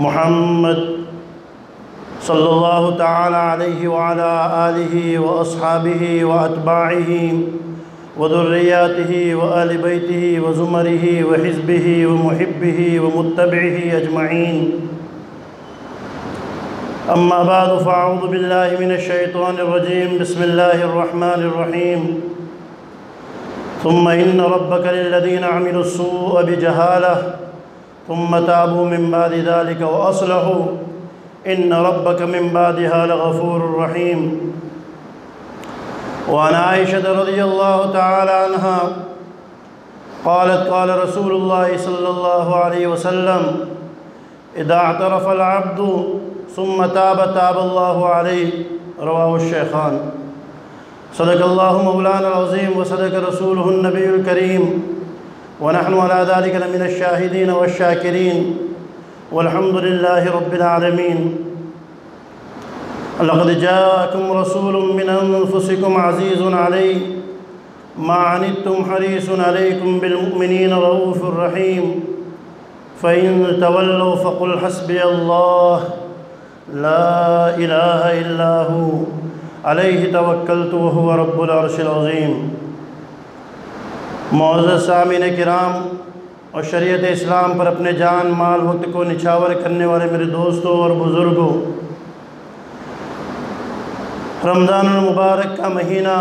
محمد صلى الله تعالى عليه وعلى آله وأصحابه وأتباعه وذرياته وآل بيته وزمره وحزبه ومحبه ومتبعه أجمعين. أما بعد فأعوذ بالله من الشيطان الرجيم. بسم الله الرحمن الرحيم. ثم إن ربك للذين عملوا السوء بجهالة ثم تابوا من بعد ذلك وأصلحوا. إن ربك من بعدها لغفور رحيم. وعن عائشة رضي الله تعالى عنها قالت قال رسول الله صلى الله عليه وسلم إذا اعترف العبد ثم تاب تاب الله عليه. رواه الشيخان. صدق الله مولانا العظيم وصدق رسوله النبي الكريم. ونحن على ذلك لمن الشاهدين والشاكرين والحمد لله رب العالمين. لقد جاءكم رسول من أنفسكم عزيز عليه ما عنتم حريص عليكم بالمؤمنين رؤوف رحيم. فإن تولوا فقل حسبي الله لا إله إلا هو. عليه توکلت وهو رب العرش العظیم معزز سامعین کرام اور شریعت اسلام پر اپنے جان مال وقت کو نچھاور کرنے والے میرے دوستوں اور بزرگوں، رمضان المبارک کا مہینہ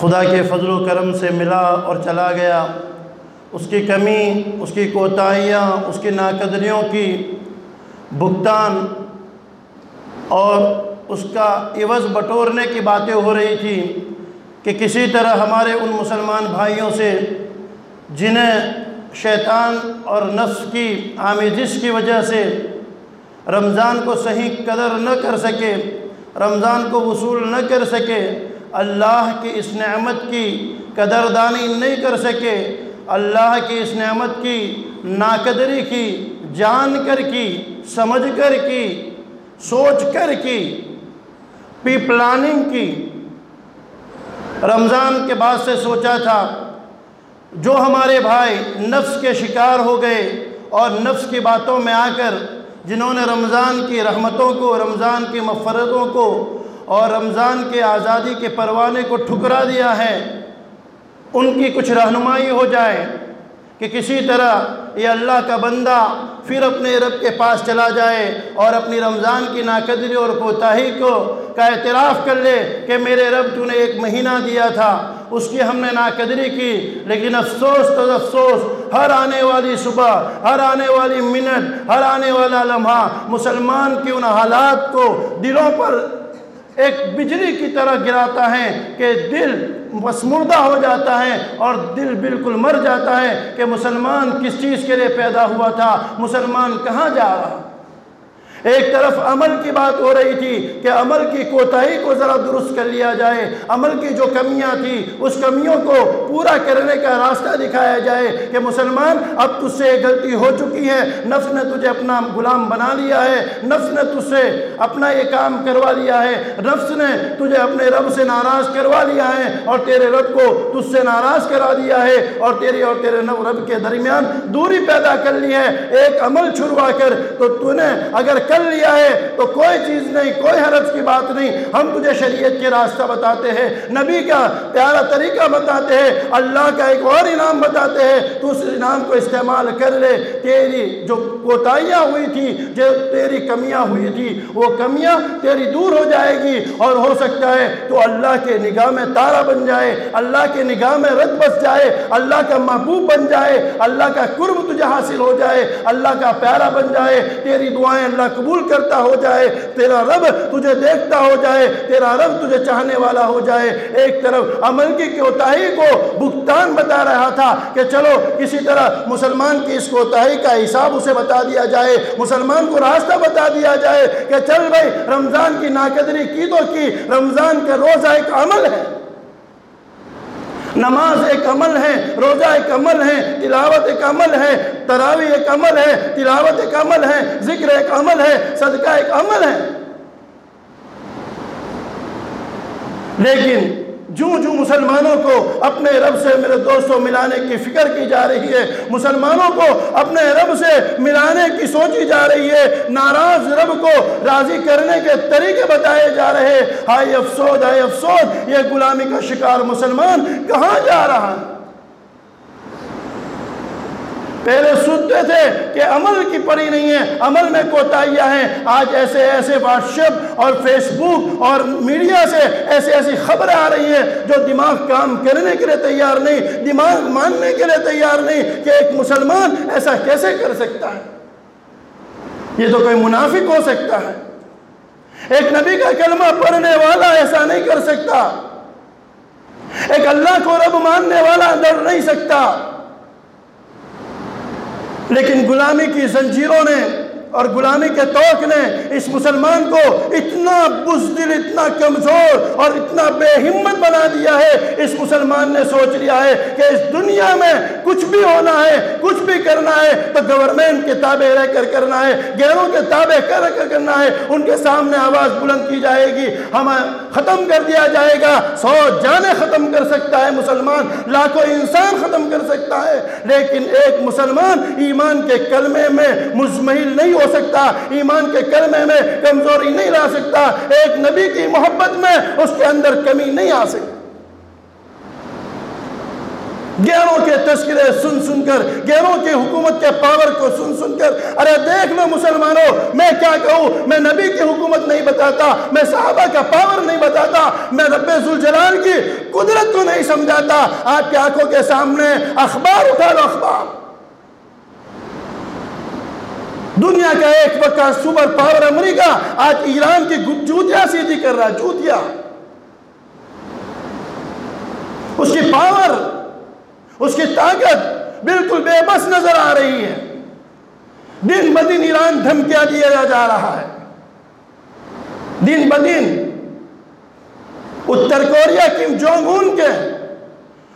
خدا کے فضل و کرم سے ملا اور چلا گیا۔ اس کی کمی، اس کی کوتاہیاں، اس کی ناقدریوں کی بھگتان اور اس کا عوض بٹورنے کی باتیں ہو رہی تھی کہ کسی طرح ہمارے ان مسلمان بھائیوں سے جنہیں شیطان اور نفس کی آمیزش کی وجہ سے رمضان کو صحیح قدر نہ کر سکے، رمضان کو وصول نہ کر سکے، اللہ کی اس نعمت کی قدردانی نہیں کر سکے، اللہ کی اس نعمت کی ناقدری کی، جان کر کی، سمجھ کر کی، سوچ کر کی پی پلاننگ کی رمضان کے بعد سے سوچا تھا، جو ہمارے بھائی نفس کے شکار ہو گئے اور نفس کی باتوں میں آ کر جنہوں نے رمضان کی رحمتوں کو، رمضان کی مفرتوں کو اور رمضان کے آزادی کے پروانے کو ٹھکرا دیا ہے، ان کی کچھ رہنمائی ہو جائے کہ کسی طرح یہ اللہ کا بندہ پھر اپنے رب کے پاس چلا جائے اور اپنی رمضان کی ناقدری اور کوتاہی کو کا اعتراف کر لے کہ میرے رب تو نے ایک مہینہ دیا تھا، اس کی ہم نے ناقدری کی، لیکن افسوس تو افسوس، ہر آنے والی صبح، ہر آنے والی منٹ، ہر آنے والا لمحہ، مسلمان کی ان حالات کو دلوں پر ایک بجلی کی طرح گراتا ہے کہ دل مسمردہ ہو جاتا ہے اور دل بالکل مر جاتا ہے کہ مسلمان کس چیز کے لیے پیدا ہوا تھا، مسلمان کہاں جا رہا۔ ایک طرف عمل کی بات ہو رہی تھی کہ عمل کی کوتاہی کو ذرا درست کر لیا جائے، عمل کی جو کمیاں تھیں، اس کمیوں کو پورا کرنے کا راستہ دکھایا جائے کہ مسلمان، اب تجھ سے غلطی ہو چکی ہے، نفس نے تجھے اپنا غلام بنا لیا ہے، نفس نے تجھ سے اپنا یہ کام کروا لیا ہے، نفس نے تجھے اپنے رب سے ناراض کروا لیا ہے اور تیرے رب کو تجھ سے ناراض کرا دیا ہے اور تیری اور تیرے رب کے درمیان دوری پیدا کر لی ہے، ایک عمل چھڑوا کر تو تو نے اگر کر لیا ہے، تو کوئی چیز نہیں، کوئی حرج کی بات نہیں۔ ہم تجھے شریعت کے راستہ بتاتے ہیں، نبی کا پیارا طریقہ بتاتے ہیں، اللہ کا ایک اور انعام بتاتے ہیں۔ تو اس انعام کو استعمال کر لے۔ تیری جو کوتاہیاں ہوئی تھی، جو تیری کمیاں ہوئی تھی، وہ کمیاں تیری دور ہو جائے گی۔ اور ہو سکتا ہے تو اللہ کے نگاہ میں تارا بن جائے، اللہ کے نگاہ میں رد بس جائے، اللہ کا محبوب بن جائے، اللہ کا قرب تجھے حاصل ہو جائے، اللہ کا پیارا بن جائے۔ تیری دعائیں اللہ قبول قبول کرتا ہو جائے، تیرا رب تجھے دیکھتا ہو جائے، تیرا رب تجھے چاہنے والا ہو جائے۔ ایک طرف عمل کی کوتاہی کو بھگتان بتا رہا تھا کہ چلو، کسی طرح مسلمان کی اس کوتاہی کا حساب اسے بتا دیا جائے، مسلمان کو راستہ بتا دیا جائے کہ چل بھائی، رمضان کی ناقدری کی تو کی، رمضان کا روزہ ایک عمل ہے۔ نماز ایک عمل ہے، روزہ ایک عمل ہے، تلاوت ایک عمل ہے تراوی ایک عمل ہے، تلاوت ایک عمل ہے، ذکر ایک عمل ہے، صدقہ ایک عمل ہے۔ لیکن جو جو مسلمانوں کو اپنے رب سے میرے دوستوں ملانے کی فکر کی جا رہی ہے، مسلمانوں کو اپنے رب سے ملانے کی سوچی جا رہی ہے، ناراض رب کو راضی کرنے کے طریقے بتائے جا رہے۔ ہائے افسود ہائے افسود یہ غلامی کا شکار مسلمان کہاں جا رہا؟ ہے پہلے سنتے تھے کہ عمل کی پڑی نہیں ہے، عمل میں کوتاہیاں ہیں۔ آج ایسے ایسے واٹسپ اور فیس بک اور میڈیا سے ایسے ایسی خبریں آ رہی ہیں جو دماغ کام کرنے کے لیے تیار نہیں، دماغ ماننے کے لیے تیار نہیں کہ ایک مسلمان ایسا کیسے کر سکتا ہے۔ یہ تو کوئی منافق ہو سکتا ہے۔ ایک نبی کا کلمہ پڑھنے والا ایسا نہیں کر سکتا۔ ایک اللہ کو رب ماننے والا لڑ نہیں سکتا۔ لیکن غلامی کی زنجیروں نے اور غلامی کے توق نے اس مسلمان کو اتنا بزدل، اتنا کمزور اور اتنا بے ہمت بنا دیا ہے۔ اس مسلمان نے سوچ لیا ہے کہ اس دنیا میں کچھ بھی ہونا ہے، کچھ بھی کرنا ہے تو گورنمنٹ کے تابع رہ کر کرنا ہے غیروں کے تابع کر کر کرنا ہے۔ ان کے سامنے آواز بلند کی جائے گی۔ ہم ختم کر دیا جائے گا۔ سو جانے ختم کر سکتا ہے مسلمان، لاکھوں انسان ختم کر سکتا ہے۔ لیکن ایک مسلمان ایمان کے کلمے میں مزمحل نہیں ہو سکتا، ایمان کے کلمے میں کمزوری نہیں لا سکتا، ایک نبی کی محبت میں اس کے اندر کمی نہیں آ سکتی۔ گیروں کے تذکرے سن سن کر، گیروں کی حکومت کے پاور کو سن سن کر، ارے دیکھ لو مسلمانوں، میں کیا کہوں؟ میں نبی کی حکومت نہیں بتاتا، میں صحابہ کا پاور نہیں بتاتا، میں رب ذوالجلال کی قدرت کو نہیں سمجھاتا۔ آپ کی آنکھوں کے سامنے اخبار اٹھا لو، اخبار۔ دنیا کا ایک وقت سپر پاور امریکہ آج ایران کی جوتیا سیدھی کر رہا جوتیا اس کی پاور، اس کی طاقت بالکل بے بس نظر آ رہی ہے۔ دن بدن ایران دھمکیا دیا جا رہا ہے۔ دن بدن Uttar Korea Kim Jong Un کے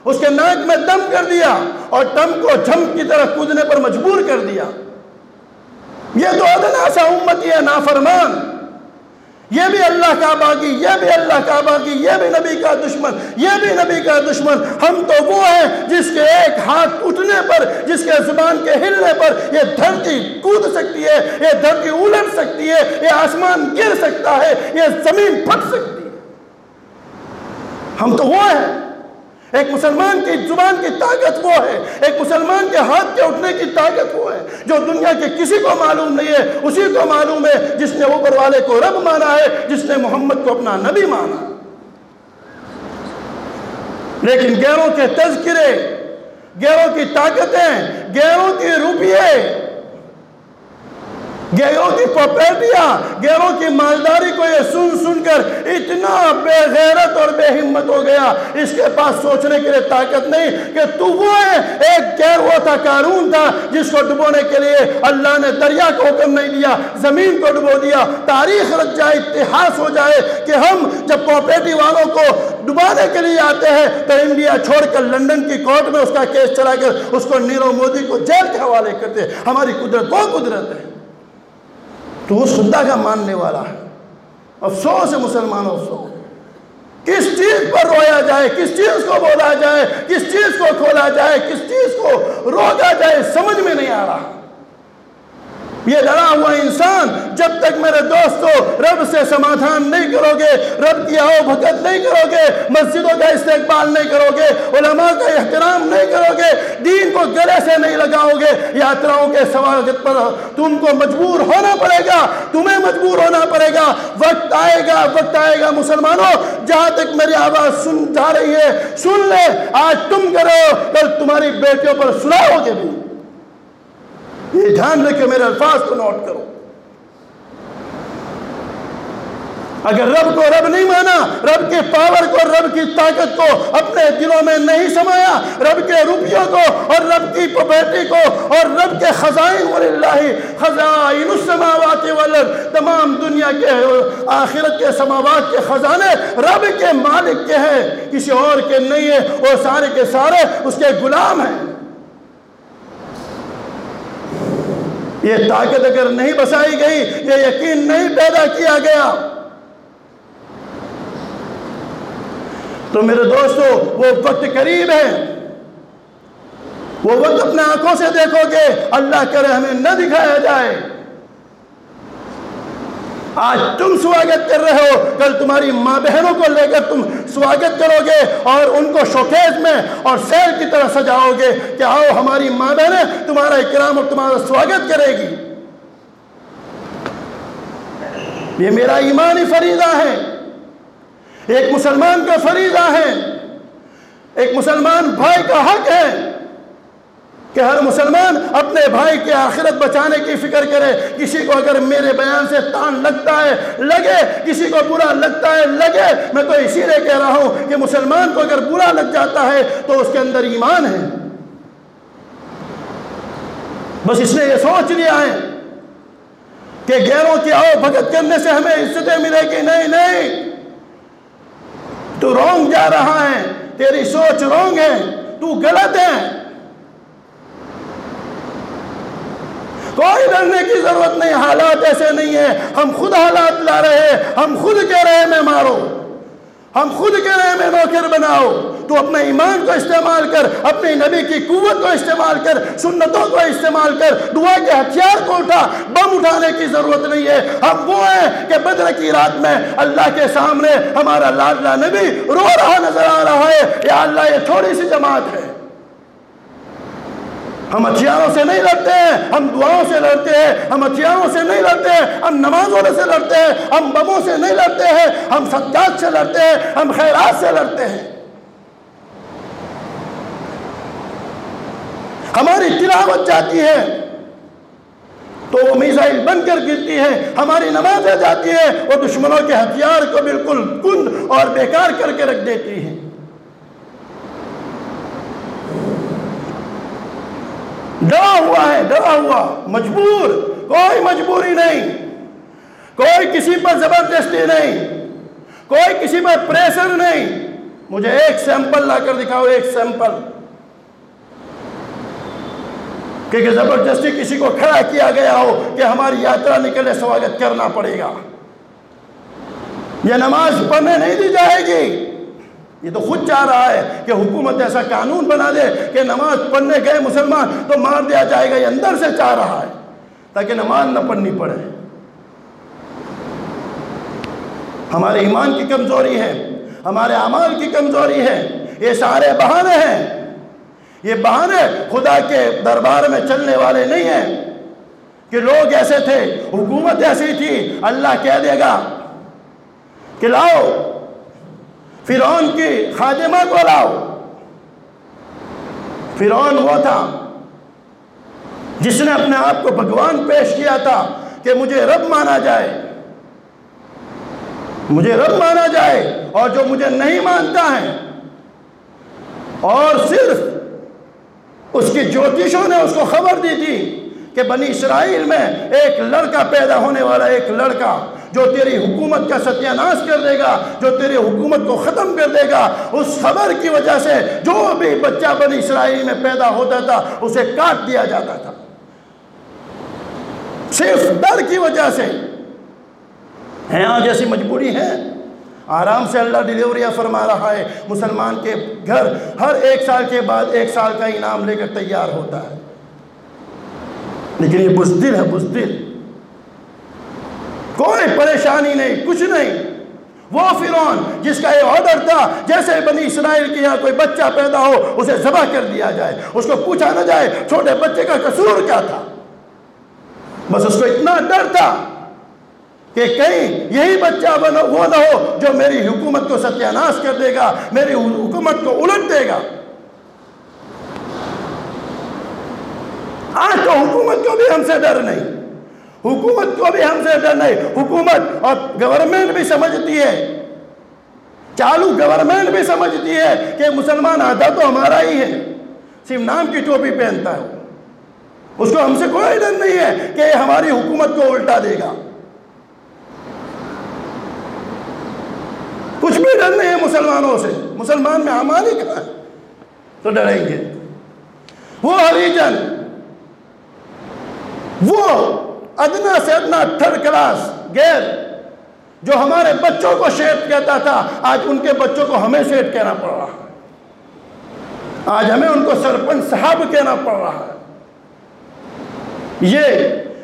اس کے ناک میں دم کر دیا اور ٹم کو جھم کی طرح کودنے پر مجبور کر دیا۔ یہ تو ادنا سا امتی ہے، نافرمان۔ یہ بھی اللہ کا باغی یہ بھی اللہ کا باغی یہ بھی نبی کا دشمن، یہ بھی نبی کا دشمن۔ ہم تو وہ ہیں جس کے ایک ہاتھ اٹھنے پر، جس کے زبان کے ہلنے پر یہ دھرتی کود سکتی ہے، یہ دھرتی الٹ سکتی ہے، یہ آسمان گر سکتا ہے، یہ زمین پھٹ سکتی ہے۔ ہم تو وہ ہیں۔ ایک مسلمان کی زبان کی طاقت وہ ہے، ایک مسلمان کے ہاتھ کے اٹھنے کی طاقت وہ ہے۔ جو دنیا کے کسی کو معلوم نہیں ہے، اسی کو معلوم ہے جس نے اوپر والے کو رب مانا ہے، جس نے محمد کو اپنا نبی مانا۔ لیکن گیروں کے تذکرے، گیروں کی طاقتیں، گیروں کی روپیے گیروں کی پاپیٹیاں گیروں کی مالداری کو یہ سن سن کر اتنا بے غیرت اور بے ہمت ہو گیا۔ اس کے پاس سوچنے کے لیے طاقت نہیں کہ تو وہ ہے، ایک گیر وہ تھا کارون تھا جس کو ڈبونے کے لیے اللہ نے دریا کو حکم نہیں دیا، زمین کو ڈبو دیا۔ تاریخ رکھ جائے، اتحاس ہو جائے کہ ہم جب پاپیٹی والوں کو ڈبانے کے لیے آتے ہیں تو انڈیا چھوڑ کر لنڈن کی کورٹ میں اس کا کیس چلا کر اس کو نیرو مودی کو جیل کے حوالے کرتے۔ ہماری قدرت، وہ قدرت ہے۔ تو وہ خدا کا ماننے والا ہے۔ افسوس ہے مسلمانوں افسوس کس چیز پر رویا جائے، کس چیز کو بولا جائے، کس چیز کو کھولا جائے، کس چیز کو روکا جائے، سمجھ میں نہیں آ رہا۔ یہ ڈرا ہوا انسان جب تک میرے دوستو رب سے سمادھان نہیں کرو گے، رب کی آؤ بھگت نہیں کرو گے، مسجدوں کا استقبال نہیں کرو گے، علماء کا احترام نہیں کرو گے، دین کو گلے سے نہیں لگاؤ گے۔ یاتراؤں کے سواگت پر تم کو مجبور ہونا پڑے گا، تمہیں مجبور ہونا پڑے گا۔ وقت آئے گا، وقت آئے گا مسلمانوں، جہاں تک میری آواز سن جا رہی ہے، سن لے، آج تم کرو، کل تمہاری بیٹیوں پر سناؤ گے بھی۔ یہ دھیان رکھے میرے الفاظ کو نوٹ کرو۔ اگر رب کو رب نہیں مانا، رب کے پاور کو، رب کی طاقت کو اپنے دلوں میں نہیں سمایا، رب کے روپیوں کو اور رب کی پپیٹی کو اور رب کے خزائن وللہ خزائن السماوات والارض، تمام دنیا کے آخرت کے سماوات کے خزانے رب کے مالک کے ہیں۔ کسی اور کے نہیں ہیں وہ سارے کے سارے اس کے غلام ہیں۔ یہ طاقت اگر نہیں بسائی گئی، یہ یقین نہیں پیدا کیا گیا۔ تو میرے دوستو، وہ وقت قریب ہے۔ وہ وقت اپنے آنکھوں سے دیکھو گے، اللہ کرے ہمیں نہ دکھایا جائے۔ آج تم سواگت کر رہے ہو، کل تمہاری ماں بہنوں کو لے کر تم سواگت کرو گے اور ان کو شوکیز میں اور سیل کی طرح سجاؤ گے کہ آؤ ہماری ماں بہنیں تمہارا اکرام اور تمہارا سواگت کرے گی۔ یہ میرا ایمانی فریضہ ہے۔ ایک مسلمان کا فریضہ ہے۔ ایک مسلمان بھائی کا حق ہے۔ کہ ہر مسلمان اپنے بھائی کے آخرت بچانے کی فکر کرے، کسی کو اگر میرے بیان سے تان لگتا ہے، لگے، کسی کو برا لگتا ہے، لگے، میں تو اسی لیے کہہ رہا ہوں کہ مسلمان کو اگر برا لگ جاتا ہے تو اس کے اندر ایمان ہے۔ بس اس نے یہ سوچ لیا ہے کہ غیروں کی آؤ، بھگت کرنے سے ہمیں عزتیں ملے گی نہیں نہیں۔ تو رونگ جا رہا ہے، تیری سوچ رونگ ہے، تو غلط ہے۔ کوئی ڈرنے کی ضرورت نہیں، حالات ایسے نہیں ہیں۔ ہم خود حالات لا رہے ہیں، ہم خود کہہ رہے ہیں میں مارو۔ ہم خود کہہ رہے ہیں میں نوکر بناؤ۔ تو اپنے ایمان کو استعمال کر اپنی نبی کی قوت کو استعمال کر، سنتوں کو استعمال کر، دعا کے ہتھیار کو اٹھا۔ بم اٹھانے کی ضرورت نہیں ہے۔ ہم وہ ہیں کہ بدر کی رات میں اللہ کے سامنے ہمارا لادلہ نبی رو رہا نظر آ رہا ہے۔ یا اللہ، یہ تھوڑی سی جماعت ہے۔ ہم ہتھیاروں سے نہیں لڑتے ہیں ہم دعاؤں سے لڑتے ہیں ہم ہتھیاروں سے نہیں لڑتے ہیں ہم نمازوں سے لڑتے ہیں ہم بموں سے نہیں لڑتے ہیں، ہم سجاد سے لڑتے ہیں، ہم خیرات سے لڑتے ہیں۔ ہماری تلاوت جاتی ہے تو وہ میزائل بن کر گرتی ہے، ہماری نمازیں جاتی ہے وہ دشمنوں کے ہتھیار کو بالکل کند اور بیکار کر کے رکھ دیتی ہے ڈرا ہوا ہے، ڈرا ہوا۔ مجبور، کوئی مجبوری نہیں۔ کوئی کسی پر زبردستی نہیں۔ کوئی کسی پر پریشر نہیں۔ مجھے ایک سیمپل لا کر دکھاؤ، ایک سیمپل۔ کہ زبردستی کسی کو کھڑا کیا گیا ہو کہ ہماری یاترا نکلے سواگت کرنا پڑے گا۔ یہ نماز پڑھنے نہیں دی جائے گی۔ یہ تو خود چاہ رہا ہے کہ حکومت ایسا قانون بنا دے کہ نماز پڑھنے گئے مسلمان تو مار دیا جائے گا، یہ اندر سے چاہ رہا ہے تاکہ نماز نہ پڑھنی پڑے۔ ہمارے ایمان کی کمزوری ہے، ہمارے اعمال کی کمزوری ہے، یہ سارے بہانے ہیں۔ یہ بہانے خدا کے دربار میں چلنے والے نہیں ہیں۔ کہ لوگ ایسے تھے، حکومت ایسی تھی، اللہ کہہ دے گا کہ لاؤ فرعون کی خادمہ کو لاؤ۔ فرعون وہ تھا جس نے اپنے آپ کو بھگوان پیش کیا تھا کہ مجھے رب مانا جائے۔ مجھے رب مانا جائے اور جو مجھے نہیں مانتا ہے۔ اور صرف اس کی جوتیشوں نے اس کو خبر دی تھی کہ بنی اسرائیل میں ایک لڑکا پیدا ہونے والا ایک لڑکا جو تیری حکومت کا ستیہ ناش کر دے گا، جو تیری حکومت کو ختم کر دے گا، اس خبر کی وجہ سے جو بھی بچہ بنی اسرائیل میں پیدا ہوتا تھا، اسے کاٹ دیا جاتا تھا۔ صرف ڈر کی وجہ سے۔ ہیں آج ایسی مجبوری ہے آرام سے اللہ ڈیلیوریاں فرما رہا ہے۔ مسلمان کے گھر ہر ایک سال کے بعد ایک سال کا انعام لے کر تیار ہوتا ہے۔ لیکن یہ بزدل ہے، بزدل۔ کوئی پریشانی نہیں، کچھ نہیں۔ وہ فرعون جس کا یہ آرڈر تھا، جیسے بنی اسرائیل کے یہاں کوئی بچہ پیدا ہو، اسے ذبح کر دیا جائے۔ اس کو پوچھا نہ جائے چھوٹے بچے کا قصور کیا تھا۔ بس اس کو اتنا ڈر تھا کہ کہیں یہی بچہ وہ نہ ہو جو میری حکومت کو ستیہ ناش کر دے گا، میری حکومت کو الٹ دے گا۔ آج تو حکومت کو بھی ہم سے ڈر نہیں۔ حکومت کو بھی ہم سے ڈر نہیں۔ حکومت اور گورنمنٹ بھی سمجھتی ہے۔ چالو گورنمنٹ بھی سمجھتی ہے کہ مسلمان آدھا تو ہمارا ہی ہے۔ صرف نام کی ٹوپی پہنتا ہے۔ اس کو ہم سے کوئی ڈر نہیں ہے کہ یہ ہماری حکومت کو الٹا دے گا۔ کچھ بھی ڈر نہیں ہے مسلمانوں سے۔ مسلمان میں ہماری کہاں ہے؟ تو ڈریں گے۔ وہ ہریجن وہ ادنا سے ادنا تھرڈ کلاس غیر جو ہمارے بچوں کو شیٹ کہتا تھا، آج ان کے بچوں کو ہمیں شیٹ کہنا پڑ رہا ہے۔ آج ہمیں ان کو سرپنچ صاحب کہنا پڑ رہا ہے۔ یہ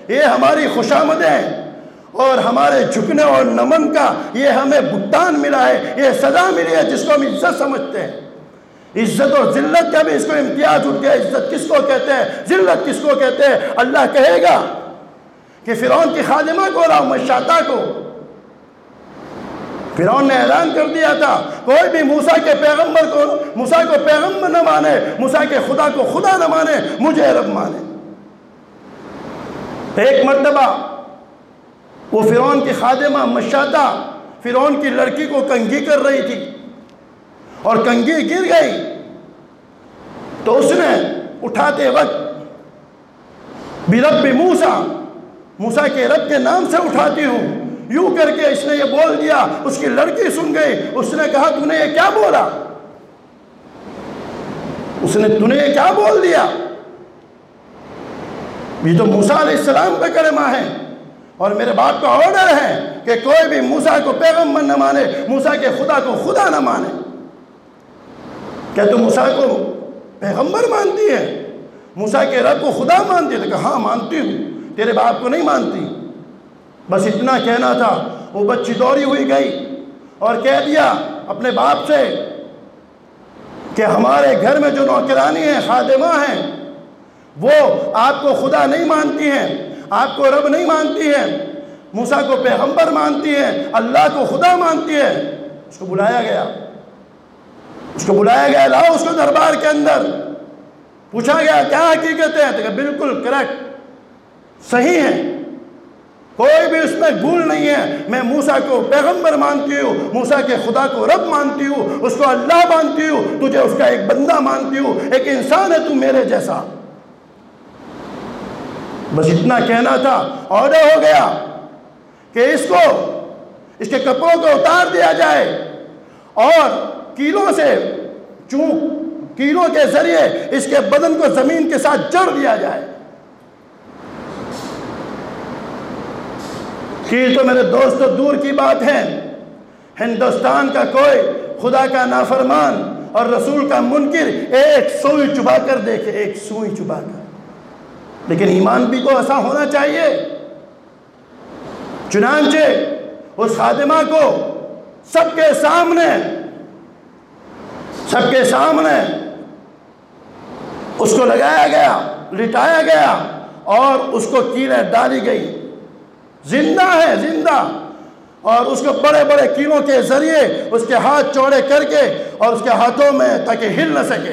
یہ ہماری خوشامدیں اور ہمارے جھکنے اور نمن کا یہ ہمیں بھگتان ملا ہے، یہ سزا ملی ہے جس کو ہم عزت سمجھتے ہیں۔ عزت اور ذلت کا بھی اس کو امتیاز اٹھ گیا۔ عزت کس کو کہتے ہیں؟ ذلت کس کو کہتے ہیں؟ اللہ کہے گا۔ کہ فرعون کی خادمہ کو لاؤ مشاطہ کو۔ فرعون نے اعلان کر دیا تھا، کوئی بھی موسیٰ کے پیغمبر کو، موسیٰ کو پیغمبر نہ مانے، موسیٰ کے خدا کو خدا نہ مانے، مجھے رب مانے۔ ایک مرتبہ وہ فرعون کی خادمہ مشاطہ فرعون کی لڑکی کو کنگھی کر رہی تھی اور کنگھی گر گئی۔ تو اس نے اٹھاتے وقت برب موسیٰ موسیٰ کے رب کے نام سے اٹھاتی ہوں۔ یوں کر کے اس نے یہ بول دیا، اس کی لڑکی سن گئی، اس نے کہا، تو نے یہ کیا بولا؟ اس نے، تو نے یہ کیا بول دیا؟ یہ تو موسیٰ علیہ السلام کا کلمہ ہے۔ اور میرے باپ کا آرڈر ہے کہ کوئی بھی موسیٰ کو پیغمبر نہ مانے، موسیٰ کے خدا کو خدا نہ مانے۔ کیا تو موسیٰ کو پیغمبر مانتی ہے؟ موسیٰ کے رب کو خدا مانتی ہے؟ تو کہا ہاں مانتی ہوں۔ تیرے باپ کو نہیں مانتی۔ بس اتنا کہنا تھا، وہ بچی دوڑی ہوئی گئی اور کہہ دیا اپنے باپ سے کہ ہمارے گھر میں جو نوکرانی ہیں، خادمہ ہیں، وہ آپ کو خدا نہیں مانتی ہیں، آپ کو رب نہیں مانتی ہیں۔ موسیٰ کو پیغمبر مانتی ہیں، اللہ کو خدا مانتی ہے اس کو بلایا گیا۔ اس کو بلایا گیا، لاؤ اس کو دربار کے اندر۔ پوچھا گیا، کیا حقیقت ہے؟ تو بالکل کریکٹ۔ صحیح ہے۔ کوئی بھی اس میں بھول نہیں ہے۔ میں موسیٰ کو پیغمبر مانتی ہوں، موسیٰ کے خدا کو رب مانتی ہوں، اس کو اللہ مانتی ہوں، تجھے اس کا ایک بندہ مانتی ہوں، ایک انسان ہے تو میرے جیسا۔ بس اتنا کہنا تھا آرڈر ہو گیا کہ اس کو، اس کے کپڑوں کو اتار دیا جائے۔ اور کیلوں سے چونک، کیلوں کے ذریعے اس کے بدن کو زمین کے ساتھ جڑ دیا جائے۔ کیل تو میرے دوست دور کی بات ہے۔ ہندوستان کا کوئی خدا کا نافرمان اور رسول کا منکر ایک سوئی چبا کر دیکھے، ایک سوئی چبا کر۔ لیکن ایمان بھی تو ایسا ہونا چاہیے۔ چنانچہ اس خادمہ کو سب کے سامنے، سب کے سامنے اس کو لگایا گیا، لٹایا گیا اور اس کو کیلیں ڈالی گئی۔ زندہ ہے، زندہ۔ اور اس کو بڑے بڑے کیلوں کے ذریعے اس کے ہاتھ چوڑے کر کے اور اس کے ہاتھوں میں تاکہ ہل نہ سکے۔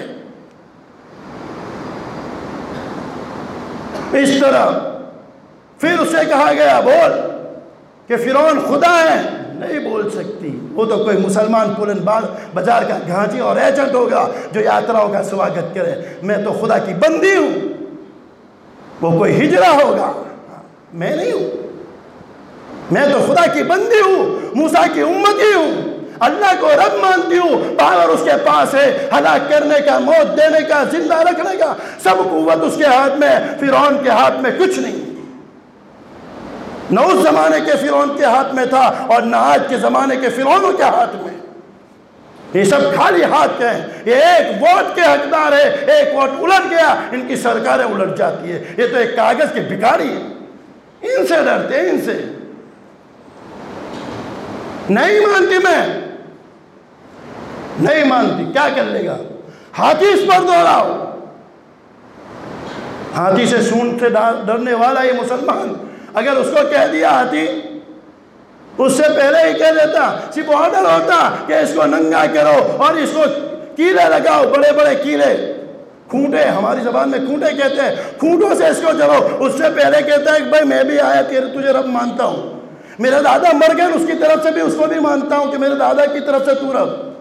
اس طرح پھر اسے کہا گیا، بول کہ فرعون خدا ہے۔ نہیں بول سکتی۔ وہ تو کوئی مسلمان پولن بازار کا گھانچی اور ایجنٹ ہوگا جو یاتراؤں کا سواگت کرے۔ میں تو خدا کی بندی ہوں۔ وہ کوئی ہجرہ ہوگا۔ میں نہیں ہوں۔ میں تو خدا کی بندی ہوں، موسیٰ کی امتی ہوں، اللہ کو رب مانتی ہوں، پاور اس کے پاس ہے، ہلاک کرنے کا، موت دینے کا، زندہ رکھنے کا، سب قوت اس کے ہاتھ میں، فرعون کے ہاتھ میں کچھ نہیں۔ نہ اس زمانے کے فرعون کے ہاتھ میں تھا اور نہ آج کے زمانے کے فرعونوں کے ہاتھ میں۔ یہ سب خالی ہاتھ کے ہیں، یہ ایک ووٹ کے حقدار ہے، ایک ووٹ الٹ گیا، ان کی سرکاریں الٹ جاتی ہے یہ تو ایک کاغذ کے بھکاری ہیں۔ ان سے ڈرتے ہیں، ان سے۔ نہیں مانتی میں۔ نہیں مانتی، کیا کر لے گا؟ ہاتھی اس پر دوڑاؤ۔ ہاتھی سے سون سے ڈرنے والا یہ مسلمان، اگر اس کو کہہ دیا ہاتھی اس سے پہلے ہی کہہ دیتا، صرف آرڈر ہوتا کہ اس کو ننگا کرو اور اس کو کیلے لگاؤ، بڑے بڑے کیلے۔ کھونٹے، ہماری زبان میں کھونٹے کہتے ہیں، کھونٹوں سے اس کو چلو اس سے پہلے کہتا ہے کہ بھائی میں بھی آیا، تیرے تجھے رب مانتا ہوں۔ میرا دادا مر گئے اس کی طرف سے بھی اس کو بھی مانتا ہوں کہ میرے دادا کی طرف سے تو رب۔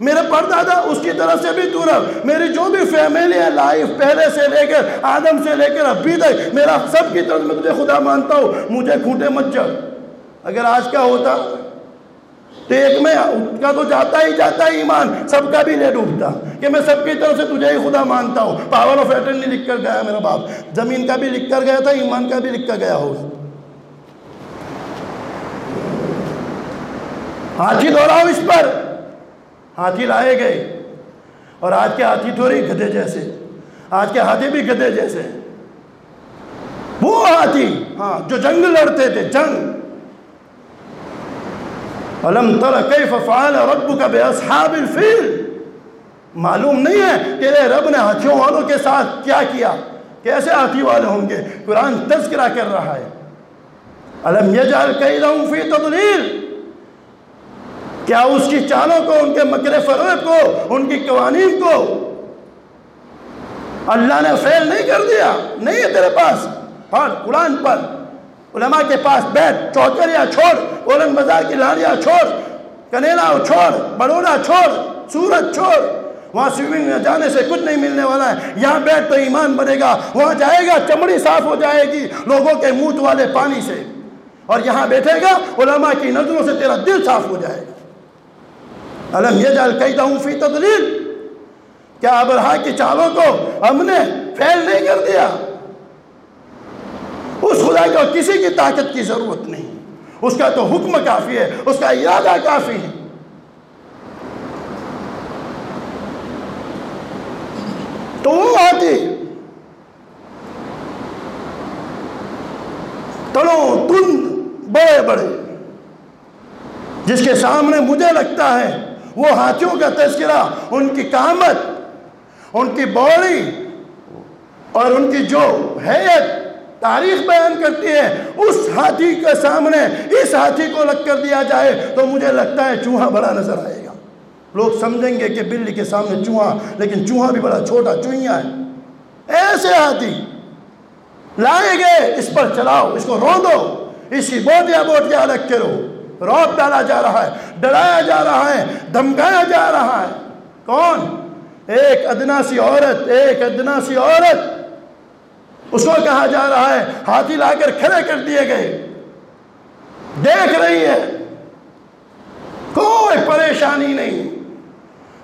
میرے پردادا اس کی طرف سے بھی تو رب۔ میری جو بھی فیملی ہے لائف پہلے سے لے کر آدم سے لے کر ابھی تک، میرا سب کی طرف میں تجھے خدا مانتا ہوں۔ مجھے کھونٹے مت چڑھ اگر آج کا ہوتا، تو ایک میں کا تو جاتا ہی جاتا ہی ایمان۔ سب کا بھی لے ڈوبتا کہ میں سب کی طرف سے تجھے ہی خدا مانتا ہوں۔ پاور آف ایٹرنی لکھ کر گیا میرا باپ۔ زمین کا بھی لکھ کر گیا تھا، ایمان کا بھی لکھ کر گیا ہوگا ہاتھی دوڑاؤ اس پر۔ ہاتھی لائے گئے۔ اور آج کے ہاتھی تھوڑی گدے جیسے۔ آج کے ہاتھی بھی گدے جیسے۔ وہ ہاتھی ہاں جو جنگ لڑتے تھے، جنگ۔ علم تر کیف فعل ربک بے اصحاب الفیل؟ معلوم نہیں ہے تیرے رب نے ہاتھیوں والوں کے ساتھ کیا کیا۔ کیسے ہاتھی والے ہوں گے؟ قرآن تذکرہ کر رہا ہے۔ علم یجعل قیدہم فی تضلیل؟ کیا اس کی چالوں کو، ان کے مکر فروب کو، ان کی قوانین کو اللہ نے فیل نہیں کر دیا؟ نہیں ہے تیرے پاس؟ پڑھ قرآن پر علماء کے پاس بیٹھ، چوکریاں چھوڑ، اولنگ بازار کی لاڑیاں چھوڑ، کنیلا چھوڑ بڑوڑا چھوڑ، سورج چھوڑ۔ وہاں سوئمنگ میں جانے سے کچھ نہیں ملنے والا ہے۔ یہاں بیٹھ تو ایمان بنے گا۔ وہاں جائے گا، چمڑی صاف ہو جائے گی لوگوں کے موت والے پانی سے۔ اور یہاں بیٹھے گا، علماء کی نظروں سے تیرا دل صاف ہو جائے گا۔ علم یجعل قیدہم فی تدلیل کیا ابرہا کی چالوں کو ہم نے فیل نہیں کر دیا؟ اس خدا کو کسی کی طاقت کی ضرورت نہیں۔ اس کا تو حکم کافی ہے، اس کا ارادہ کافی ہے۔ تو وہ آتی۔ تنو تند بڑے بڑے، جس کے سامنے مجھے لگتا ہے وہ ہاتھیوں کا تذکرہ، ان کی کامت ان کی باڈی اور ان کی جو حیت تاریخ بیان کرتی ہے، اس ہاتھی کے سامنے، اس ہاتھی کو لگ کر دیا جائے تو مجھے لگتا ہے چوہا بڑا نظر آئے گا۔ لوگ سمجھیں گے کہ بلی کے سامنے چوہا، لیکن چوہا بھی بڑا چھوٹا چوہیاں ہے ایسے ہاتھی لائے گئے اس پر چلاؤ، اس کو رو دو اس کی بوٹیاں بوٹیاں الگ کرو روب ڈالا جا رہا ہے، ڈرایا جا رہا ہے، دھمکایا جا رہا ہے۔ کون؟ ایک ادنا سی عورت، ایک ادنا سی عورت۔ اس کو کہا جا رہا ہے، ہاتھی لا کر کھڑے کر دیے گئے۔ دیکھ رہی ہے۔ کوئی پریشانی نہیں۔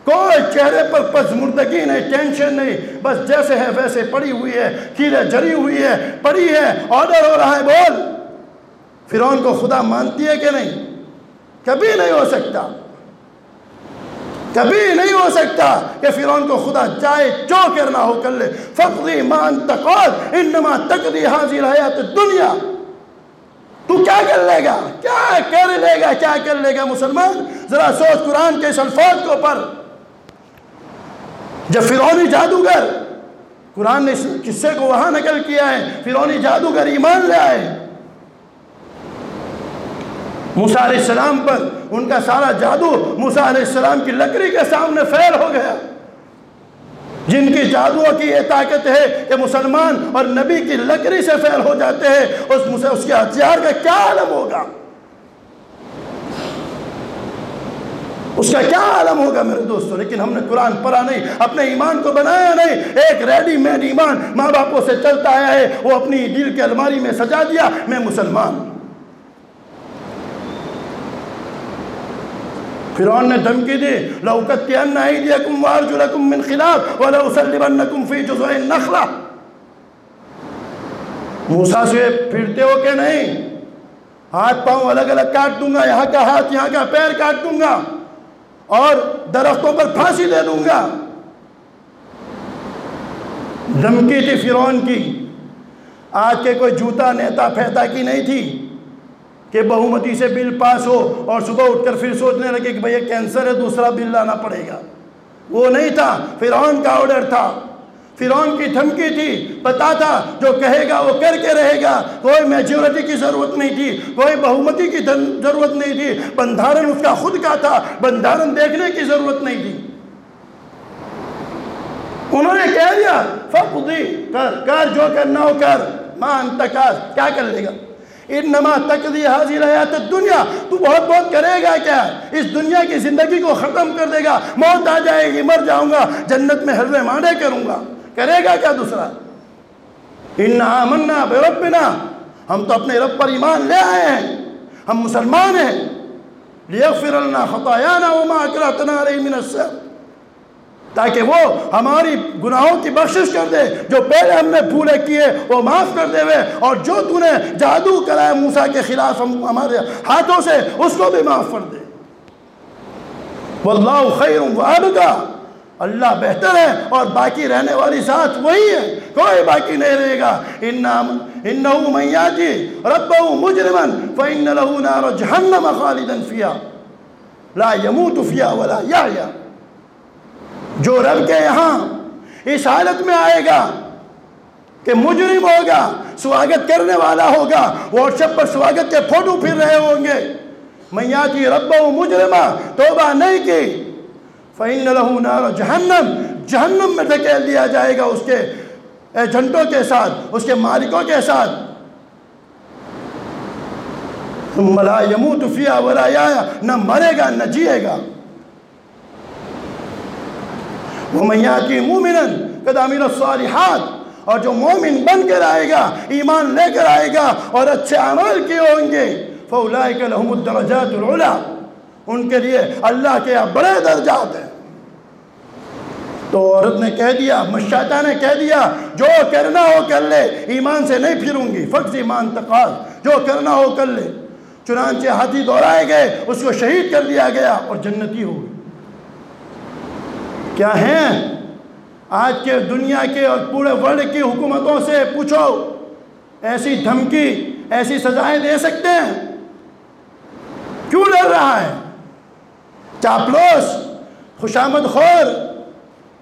کوئی چہرے پر پزمردگی نہیں، ٹینشن نہیں۔ بس جیسے ہے ویسے پڑی ہوئی ہے، کیلے جری ہوئی ہے، پڑی ہے، آرڈر ہو رہا ہے، بول۔ فرعون کو خدا مانتی ہے کہ نہیں؟ کبھی نہیں ہو سکتا۔ کبھی نہیں ہو سکتا کہ فرعون کو خدا چاہے جو کرنا ہو کر لے۔ فقضی ما انت انما تقضی حاضر حیات دنیا تو کیا کر لے گا؟ کیا کر لے گا؟ کیا کر لے گا مسلمان؟ ذرا سوچ قرآن کے اس الفاظ کو پر جب فرعونی جادوگر، قرآن نے اس قصے کو وہاں نقل کیا ہے، فرعونی جادوگر ایمان لے آئے۔ موسیٰ علیہ السلام پر ان کا سارا جادو موسیٰ علیہ السلام کی لکڑی کے سامنے فیل ہو گیا۔ جن کی جادووں کی یہ طاقت ہے کہ مسلمان اور نبی کی لکڑی سے فیل ہو جاتے ہیں، اس اس کے ہتھیار کا کیا عالم ہوگا؟ اس کا کیا عالم ہوگا میرے دوستوں لیکن ہم نے قرآن پڑھا نہیں، اپنے ایمان کو بنایا نہیں۔ ایک ریڈی میڈ ایمان ماں باپوں سے چلتا آیا ہے، وہ اپنی دل کے الماری میں سجا دیا، میں مسلمان فرعون نے دھمکی دی لَوْكَتِّئَنَّ أَيْدِيَكُمْ وَأَرْجُلَكُمْ مِنْ خِلَافٍ وَلَأُصَلِّبَنَّكُمْ فِي جُزُوعِ النَّخْلَةِ۔ موسیٰ سے پھرتے ہو کہ نہیں؟ ہاتھ پاؤں الگ الگ کاٹ دوں گا، یہاں کا ہاتھ، یہاں کا پیر کاٹ دوں گا اور درختوں پر پھانسی دے دوں گا۔ دھمکی تھی فرعون کی۔ آج کے کوئی جوتا، نیتا، پھیتا کی نہیں تھی۔ کہ بہومتی سے بل پاس ہو اور صبح اٹھ کر پھر سوچنے لگے کہ بھئی کینسر ہے، دوسرا بل لانا پڑے گا۔ وہ نہیں تھا۔ فرعون کا آرڈر تھا۔ فرعون کی دھمکی تھی۔ پتا تھا۔ جو کہے گا وہ کر کے رہے گا۔ کوئی میجورٹی کی ضرورت نہیں تھی۔ کوئی بہومتی کی ضرورت نہیں تھی۔ بندھارن اس کا خود کا تھا۔ بندھارن دیکھنے کی ضرورت نہیں تھی۔ انہوں نے کہہ دیا، فقضی کر کر جو کرنا ہو کر۔ ماں انتقال کیا کر لے گا؟ انما تقضی حاضر حیات دنیا تو بہت بہت کرے گا کیا؟ اس دنیا کی زندگی کو ختم کر دے گا، موت آ جائے گی، مر جاؤں گا، جنت میں حلوے مانے کروں گا۔ کرے گا کیا دوسرا؟ ان آمنا بربنا۔ ہم تو اپنے رب پر ایمان لے آئے ہیں۔ ہم مسلمان ہیں۔ لیغفر لنا خطایانا وما اکرہتنا علیہ من السر تاکہ وہ ہماری گناہوں کی بخشش کر دے، جو پہلے ہم نے بھولے کیے، وہ معاف کر دے ہوئے۔ اور جو تو نے جادو کرایا موسیٰ کے خلاف، ہم ہمارے ہاتھوں سے، اس کو بھی معاف کر دے۔ واللہ خیر وابقا اللہ بہتر ہے اور باقی رہنے والی ذات وہی ہے۔ کوئی باقی نہیں رہے گا۔ انہو من یاتی ربہو مجرمن فإن لہو نار جہنم خالدا فیا لا يموت فیا ولا یعیا جو رب کے یہاں اس حالت میں آئے گا کہ مجرم ہوگا، سواگت کرنے والا ہوگا واٹس ایپ پر سواگت کے فوٹو پھر رہے ہوں گے۔ میاتی ربہ مجرمہ توبہ نہیں کی۔ فَإِنَّ لَهُ نَارَ جہنم جہنم میں دھکیل دیا جائے گا اس کے ایجنٹوں کے ساتھ، اس کے مالکوں کے ساتھ۔ ثم لا يموت فيها ولا يایا نہ مرے گا، نہ جیے گا۔ وَمَنْ يَأْتِي مُؤْمِنًا قَدْ اور جو مومن بن کر آئے گا، ایمان لے کر آئے گا، اور اچھے عمل کیے ہوں گے فَأُولَئِكَ لَهُمُ الدَّرَجَاتُ الْعُلَى ان کے لیے اللہ کے بڑے درجات ہیں۔ تو عورت نے کہہ دیا مشاہدہ نے کہہ دیا، جو کرنا ہو کر لے، ایمان سے نہیں پھروں گی، فقط ایمان تقاض، جو کرنا ہو کر لے۔ چنانچہ ہاتھی دورائے گئے، اس کو شہید کر دیا گیا، اور جنتی ہو گئی کیا ہیں؟ آج کے دنیا کے اور پورے ورلڈ کی حکومتوں سے پوچھو، ایسی دھمکی، ایسی سزائیں دے سکتے ہیں؟ کیوں ڈر رہا ہے؟ چاپلوس، خوشامد خور،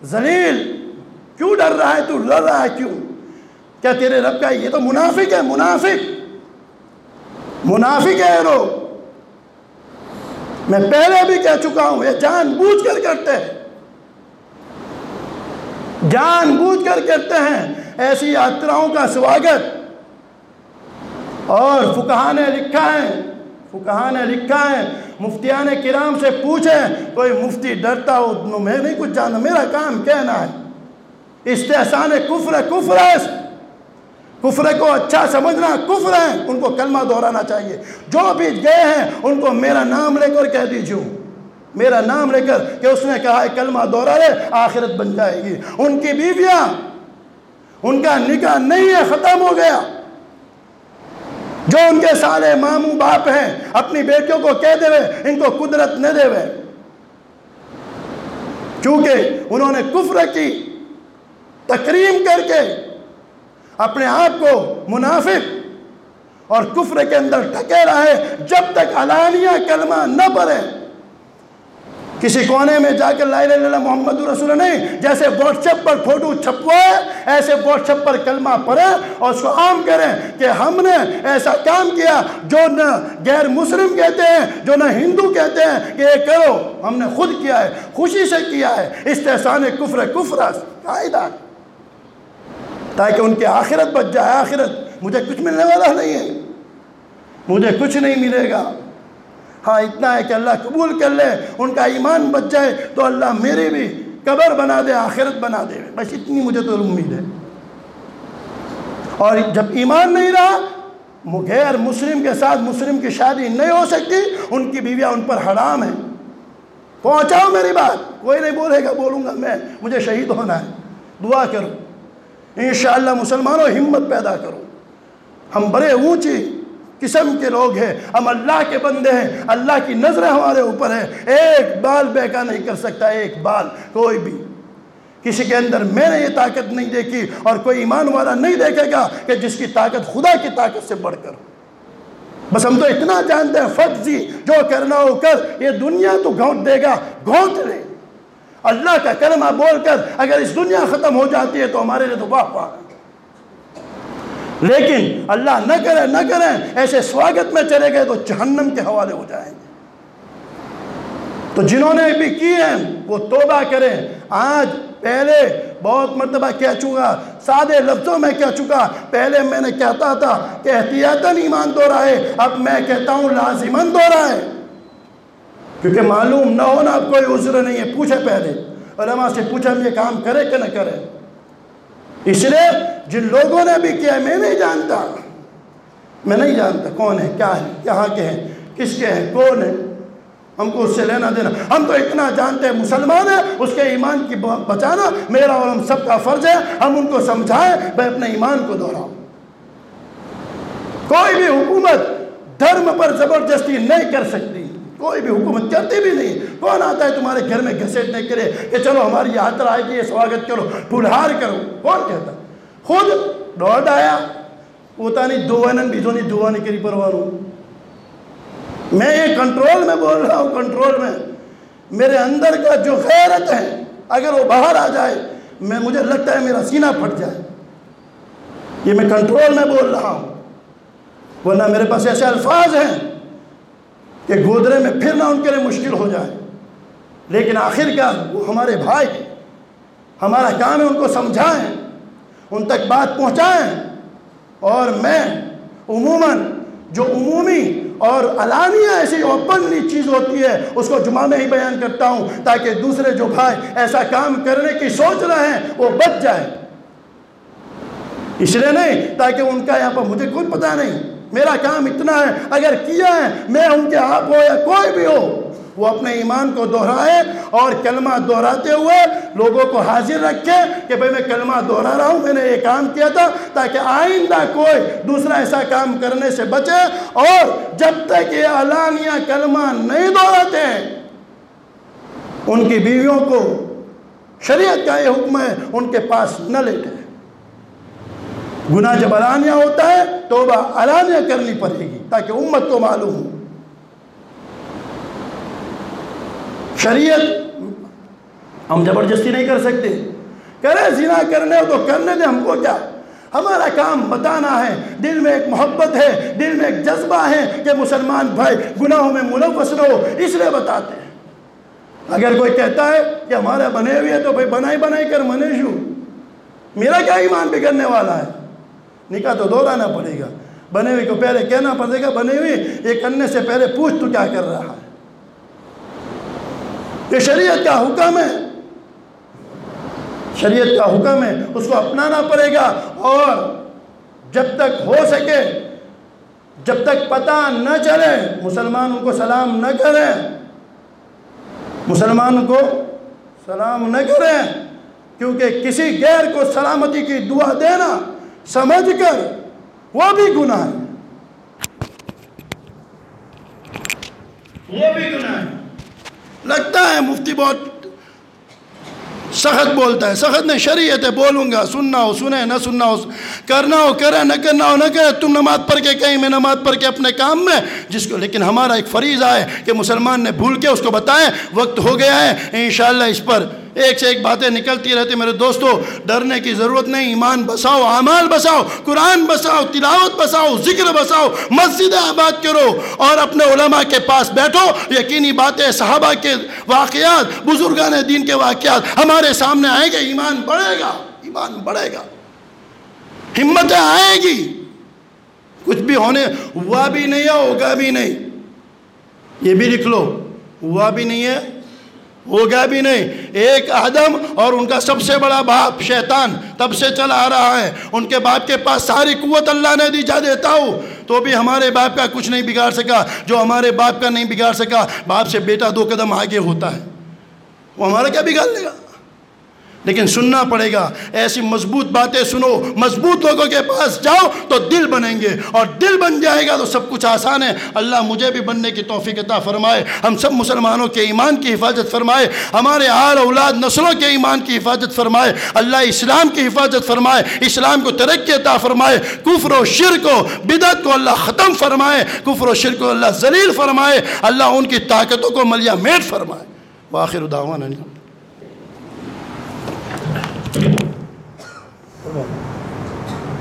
ذلیل، کیوں ڈر رہا ہے؟ تو ڈر رہا ہے کیوں؟ کیا تیرے رب کا یہ تو منافق ہے؟ منافق منافق ہے رو میں پہلے بھی کہہ چکا ہوں، یہ جان بوجھ کر کرتے ہیں۔ جان بوجھ کر کرتے ہیں، ایسی یاتراؤں کا سواگت۔ اور فقہ نے لکھا ہے فقہ نے لکھا ہے مفتیان کرام سے پوچھیں کوئی مفتی ڈرتا ہو میں نہیں کچھ جانا، میرا کام کہنا ہے۔ استحسان کفر کفر ہے۔ کفر کو اچھا سمجھنا کفر ہے، ان کو کلمہ دہرانا چاہیے۔ جو بھی گئے ہیں، ان کو میرا نام لے کر کہہ دیجیے میرا نام لے کر کہ اس نے کہا ہے کلمہ دورہ لے، آخرت بن جائے گی۔ ان کی بیویاں، ان کا نکاح نہیں ہے، ختم ہو گیا۔ جو ان کے سارے ماموں باپ ہیں، اپنی بیٹیوں کو کہہ دے ان کو قدرت نہ دے چونکہ انہوں نے کفر کی، تکریم کر کے اپنے آپ کو منافق اور کفر کے اندر ٹھکے رہے۔ جب تک علانیہ کلمہ نہ پڑے کسی کونے میں جا کے لا الہ الا اللہ محمد رسول نہیں، جیسے واٹس ایپ پر فوٹو چھپوائے ایسے واٹس ایپ پر کلمہ پڑھے اور اس کو عام کریں کہ ہم نے ایسا کام کیا جو نہ غیر مسلم کہتے ہیں، جو نہ ہندو کہتے ہیں کہ یہ کرو، ہم نے خود کیا ہے، خوشی سے کیا ہے، استحسان کفر کفر قائدہ تاکہ ان کے آخرت بچ جائے، آخرت مجھے کچھ ملنے والا نہیں ہے۔ مجھے کچھ نہیں ملے گا۔ ہاں اتنا ہے کہ اللہ قبول کر لے، ان کا ایمان بچ جائے تو اللہ میری بھی قبر بنا دے، آخرت بنا دے۔ بس اتنی مجھے تو امید ہے۔ اور جب ایمان نہیں رہا غیر مسلم کے ساتھ مسلم کی شادی نہیں ہو سکتی، ان کی بیویاں ان پر حرام ہیں۔ پہنچاؤ میری بات، کوئی نہیں بولے گا، بولوں گا میں، مجھے شہید ہونا ہے۔ دعا کرو۔ انشاءاللہ مسلمانوں، ہمت پیدا کرو۔ ہم بڑے اونچی قسم کے لوگ ہیں، ہم اللہ کے بندے ہیں، اللہ کی نظریں ہمارے اوپر ہے۔ ایک بال بیکا نہیں کر سکتا، ایک بال، کوئی بھی۔ کسی کے اندر میں نے یہ طاقت نہیں دیکھی اور کوئی ایمان والا نہیں دیکھے گا کہ جس کی طاقت خدا کی طاقت سے بڑھ کر بس ہم تو اتنا جانتے ہیں فرض جی جو کرنا ہو کر، یہ دنیا تو گھونٹ دے گا، گھونٹ لے۔ اللہ کا کلمہ بول کر اگر اس دنیا ختم ہو جاتی ہے تو ہمارے لیے تو واہ واہ۔ لیکن اللہ نہ کرے نہ کریں ایسے سواگت میں چلے گئے تو جہنم کے حوالے ہو جائیں گے۔ تو جنہوں نے بھی کی ہیں، وہ توبہ کریں۔ آج پہلے بہت مرتبہ کہہ چکا، سادے لفظوں میں کہہ چکا۔ پہلے میں نے کہتا تھا کہ احتیاطاً ایمان دو رہا ہے اب میں کہتا ہوں لازمن دو رہا ہے کیونکہ معلوم نہ ہونا، اب کوئی عذر نہیں ہے، پوچھے پہلے۔ علماء سے پوچھا ہم یہ کام کرے کہ نہ کرے۔ اس لیے جن لوگوں نے بھی کیا میں نہیں جانتا۔ میں نہیں جانتا کون ہے، کیا ہے کہاں کے ہیں، کس کے ہیں، کون ہے۔ ہم کو اس سے لینا دینا۔ ہم تو اتنا جانتے ہیں، مسلمان ہیں، اس کے ایمان کی بچانا میرا اور ہم سب کا فرض ہے۔ ہم ان کو سمجھائیں، میں اپنے ایمان کو دہراؤں کوئی بھی حکومت دھرم پر زبردستی نہیں کر سکتی۔ کوئی بھی حکومت کرتی بھی نہیں۔ کون آتا ہے تمہارے گھر میں گھسیٹنے کے لیے کہ چلو ہماری یاترا آئے گی سواگت کرو پھلہار کرو۔ کون کہتا خود دوڑ آیا۔ ہوتا نہیں دو بیزو نہیں دعا نہیں کری پرواروں میں یہ کنٹرول میں بول رہا ہوں، کنٹرول میں۔ میرے اندر کا جو غیرت ہے، اگر وہ باہر آ جائے، میں مجھے لگتا ہے میرا سینہ پھٹ جائے۔ یہ میں کنٹرول میں بول رہا ہوں۔ ورنہ میرے پاس ایسے الفاظ ہیں۔ کہ گودرے میں پھرنا ان کے لیے مشکل ہو جائے۔ لیکن آخر کا وہ ہمارے بھائی ہمارا کام ہے ان کو سمجھائیں، ان تک بات پہنچائیں۔ اور میں عموماً جو عمومی اور علانیہ ایسی اوپنلی چیز ہوتی ہے، اس کو جمعہ میں ہی بیان کرتا ہوں تاکہ دوسرے جو بھائی ایسا کام کرنے کی سوچ رہے ہیں، وہ بچ جائے اس لیے نہیں، تاکہ ان کا یہاں پر مجھے کوئی پتہ نہیں۔ میرا کام اتنا ہے، اگر کیا ہے، میں ان کے آپ ہو یا کوئی بھی ہو، وہ اپنے ایمان کو دہرائے اور کلمہ دہراتے ہوئے لوگوں کو حاضر رکھے کہ بھئی میں کلمہ دہرا رہا ہوں، میں نے یہ کام کیا تھا تاکہ آئندہ کوئی دوسرا ایسا کام کرنے سے بچے اور جب تک یہ علانیہ کلمہ نہیں دہراتے، ان کی بیویوں کو شریعت کا یہ حکم ہے، ان کے پاس نہ لیتے گناہ جب علانیہ ہوتا ہے، توبہ علانیہ کرنی پڑے گی تاکہ امت کو معلوم ہو۔ شریعت، ہم زبردستی نہیں کر سکتے۔ کرے زنا کرنے ہو تو کرنے دیں، ہم کو کیا؟ ہمارا کام بتانا ہے، دل میں ایک محبت ہے، دل میں ایک جذبہ ہے کہ مسلمان بھائی گناہوں میں ملوث رہو اس لیے بتاتے ہیں۔ اگر کوئی کہتا ہے کہ ہمارا بنے ہوئے تو بھائی بنائی بنائی کر منے شو میرا کیا ایمان بگڑنے والا ہے؟ نکاح تو دوہرانا پڑے گا۔ بنے ہوئے کو پہلے کہنا پڑے گا، بنے ہوئے یہ کرنے سے پہلے پوچھ تو کیا کر رہا ہے۔ یہ شریعت کا حکم ہے۔ شریعت کا حکم ہے، اس کو اپنانا پڑے گا۔ اور جب تک ہو سکے، جب تک پتہ نہ چلے مسلمان ان کو سلام نہ کریں۔ مسلمان کو سلام نہ کریں، کیونکہ کسی غیر کو سلامتی کی دعا دینا سمجھ کر وہ بھی گناہ ہے۔ وہ بھی گناہ ہے۔ لگتا ہے مفتی بہت سخت بولتا ہے۔ سخت نہیں شریعت ہے بولوں گا۔ سننا ہو سنیں نہ سننا ہو کرنا ہو کرے نہ کرنا ہو نہ کرے تم نماز پڑھ کے کہیں میں نماز پڑھ کے اپنے کام میں جس کو لیکن ہمارا ایک فریض آئے کہ مسلمان نے بھول کے اس کو بتائیں وقت ہو گیا ہے انشاءاللہ اس پر ایک سے ایک باتیں نکلتی رہتی۔ میرے دوستو، ڈرنے کی ضرورت نہیں۔ ایمان بساؤ، اعمال بساؤ، قرآن بساؤ، تلاوت بساؤ، ذکر بساؤ مسجد آباد کرو اور اپنے علماء کے پاس بیٹھو۔ یقینی باتیں، صحابہ کے واقعات، بزرگان دین کے واقعات ہمارے سامنے آئیں گے۔ ایمان بڑھے گا، ایمان بڑھے گا۔ ہمتیں آئے گی۔ کچھ بھی ہونے، ہوا بھی نہیں ہے، ہوگا بھی نہیں۔ یہ بھی لکھ لو۔ ہوا بھی نہیں ہے۔ ہوگا بھی نہیں۔ ایک آدم اور ان کا سب سے بڑا باپ شیطان تب سے چلا آ رہا ہے۔ ان کے باپ کے پاس ساری قوت اللہ نے دی، جا دیتا ہوں۔ تو بھی ہمارے باپ کا کچھ نہیں بگاڑ سکا۔ جو ہمارے باپ کا نہیں بگاڑ سکا، باپ سے بیٹا دو قدم آگے ہوتا ہے۔ وہ ہمارا کیا بگاڑ لے گا؟ لیکن سننا پڑے گا، ایسی مضبوط باتیں سنو، مضبوط لوگوں کے پاس جاؤ تو دل بنیں گے اور دل بن جائے گا تو سب کچھ آسان ہے۔ اللہ مجھے بھی بننے کی توفیق عطا فرمائے، ہم سب مسلمانوں کے ایمان کی حفاظت فرمائے، ہمارے آل اولاد نسلوں کے ایمان کی حفاظت فرمائے، اللہ اسلام کی حفاظت فرمائے، اسلام کو ترقی عطا فرمائے، کفر و شرک و بدعت کو اللہ ختم فرمائے، کفر و شرک کو اللہ ذلیل فرمائے، اللہ ان کی طاقتوں کو ملیا میٹ فرمائے۔ واخر دعوانا